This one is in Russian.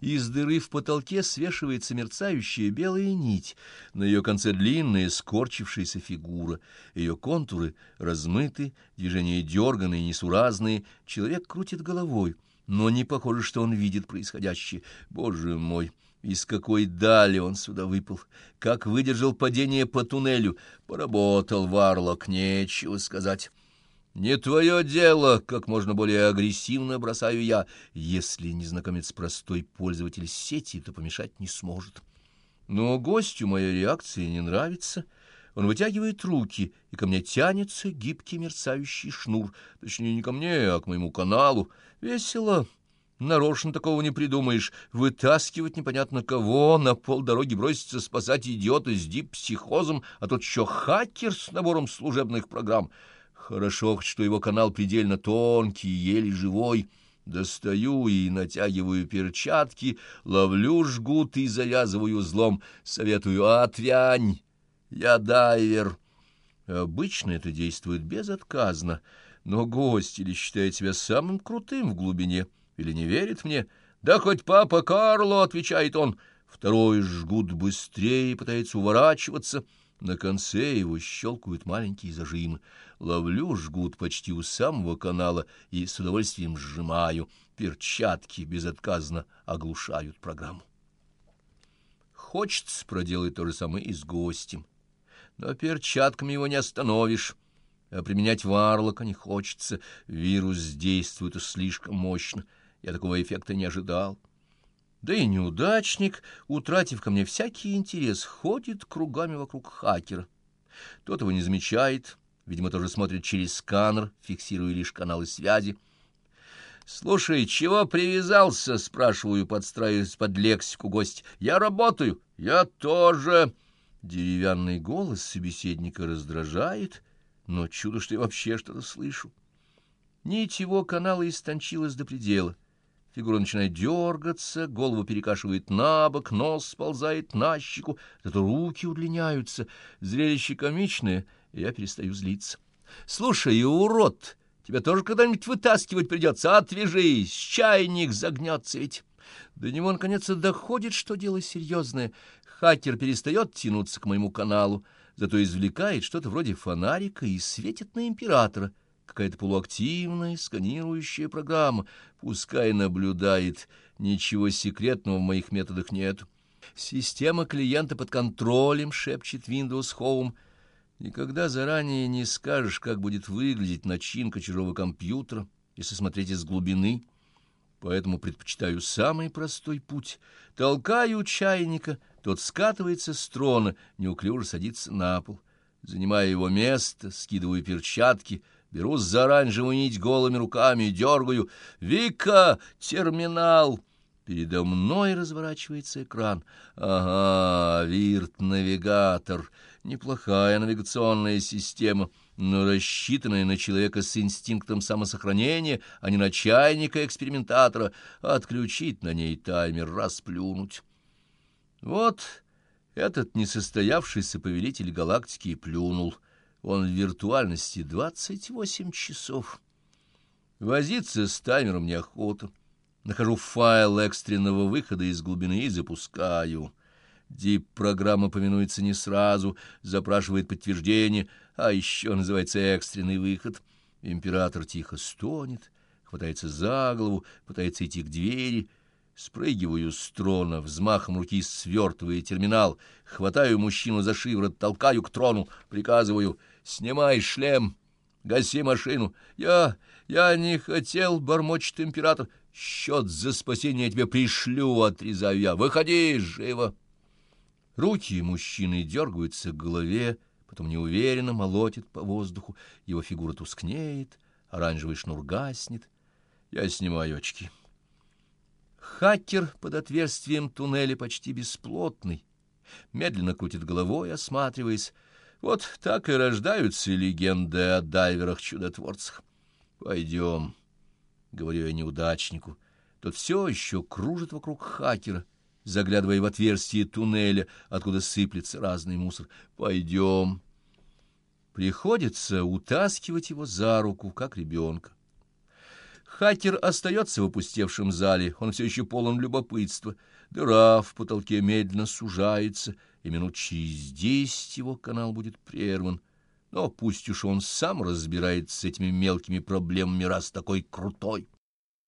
Из дыры в потолке свешивается мерцающая белая нить, на ее конце длинная скорчившаяся фигура. Ее контуры размыты, движения дерганые, несуразные. Человек крутит головой, но не похоже, что он видит происходящее. Боже мой! Из какой дали он сюда выпал, как выдержал падение по туннелю. Поработал Варлок, нечего сказать. «Не твое дело!» — как можно более агрессивно бросаю я. Если незнакомец простой пользователь сети, то помешать не сможет. Но гостю моя реакция не нравится. Он вытягивает руки, и ко мне тянется гибкий мерцающий шнур. Точнее, не ко мне, а к моему каналу. Весело. Нарочно такого не придумаешь. Вытаскивать непонятно кого, на полдороги броситься спасать идиота с дип-психозом, а тут еще хакер с набором служебных программ — Хорошо, что его канал предельно тонкий, еле живой. Достаю и натягиваю перчатки, ловлю жгут и завязываю злом. Советую «Отвянь! Я дайвер!» Обычно это действует безотказно, но гость или считает себя самым крутым в глубине, или не верит мне. «Да хоть папа Карло!» — отвечает он. Второй жгут быстрее пытается уворачиваться — на конце его щелкают маленькие зажимы. Ловлю жгут почти у самого канала и с удовольствием сжимаю. Перчатки безотказно оглушают программу. Хочется проделать то же самое и с гостем. Но перчатками его не остановишь. А применять варлока не хочется. Вирус действует слишком мощно. Я такого эффекта не ожидал. Да и неудачник, утратив ко мне всякий интерес, ходит кругами вокруг хакера. Тот его не замечает, видимо, тоже смотрит через сканер, фиксируя лишь каналы связи. «Слушай, чего привязался?» — спрашиваю, подстраиваясь под лексику гость. «Я работаю». «Я тоже». Деревянный голос собеседника раздражает, но чудо, что я вообще что-то слышу. Нить его канала истончилась до предела. Фигура начинает дергаться, голову перекашивает на бок, нос сползает на щеку, зато руки удлиняются. Зрелище комичное, и я перестаю злиться. «Слушай, урод, тебя тоже когда-нибудь вытаскивать придется? Отвяжись, чайник загнется ведь!» До него, наконец, доходит, что дело серьезное. Хакер перестает тянуться к моему каналу, зато извлекает что-то вроде фонарика и светит на императора — какая-то полуактивная сканирующая программа. Пускай наблюдает, ничего секретного в моих методах нет. Система клиента под контролем, шепчет Windows Home. Никогда заранее не скажешь, как будет выглядеть начинка чужого компьютера, если смотреть из глубины. Поэтому предпочитаю самый простой путь. Толкаю чайника, тот скатывается с трона, неуклюже садится на пол. Занимая его место, скидываю перчатки — Берусь за оранжевую нить голыми руками, дергаю. «Вика! Терминал!» Передо мной разворачивается экран. Ага, Вирт-навигатор. Неплохая навигационная система, но рассчитанная на человека с инстинктом самосохранения, а не на чайника-экспериментатора. Отключить на ней таймер, расплюнуть. Вот этот несостоявшийся повелитель галактики плюнул — он в виртуальности 28 часов. Возиться с таймером неохота. Нахожу файл экстренного выхода из глубины и запускаю. Дип-программа поминуется не сразу, запрашивает подтверждение, а еще называется экстренный выход. Император тихо стонет, хватается за голову, пытается идти к двери. Спрыгиваю с трона, взмахом руки свертывая терминал, хватаю мужчину за шиворот, толкаю к трону, приказываю Снимай шлем, гаси машину. Я... я не хотел, — бормочет император. Счет за спасение я тебе пришлю, — отрезаю я. Выходи живо. Руки мужчины дергаются к голове, потом неуверенно молотит по воздуху. Его фигура тускнеет, оранжевый шнур гаснет. Я снимаю очки. Хакер под отверстием туннеля почти бесплотный. Медленно крутит головой, осматриваясь. Вот так и рождаются легенды о дайверах-чудотворцах. Пойдем, — говорю я неудачнику. Тот все еще кружит вокруг хакера, заглядывая в отверстие туннеля, откуда сыплется разный мусор. Пойдем. Приходится утаскивать его за руку, как ребенка. Хакер остается в опустевшем зале, он все еще полон любопытства. Дыра в потолке медленно сужается, и минут через десять его канал будет прерван. Но пусть уж он сам разбирается с этими мелкими проблемами, раз такой крутой.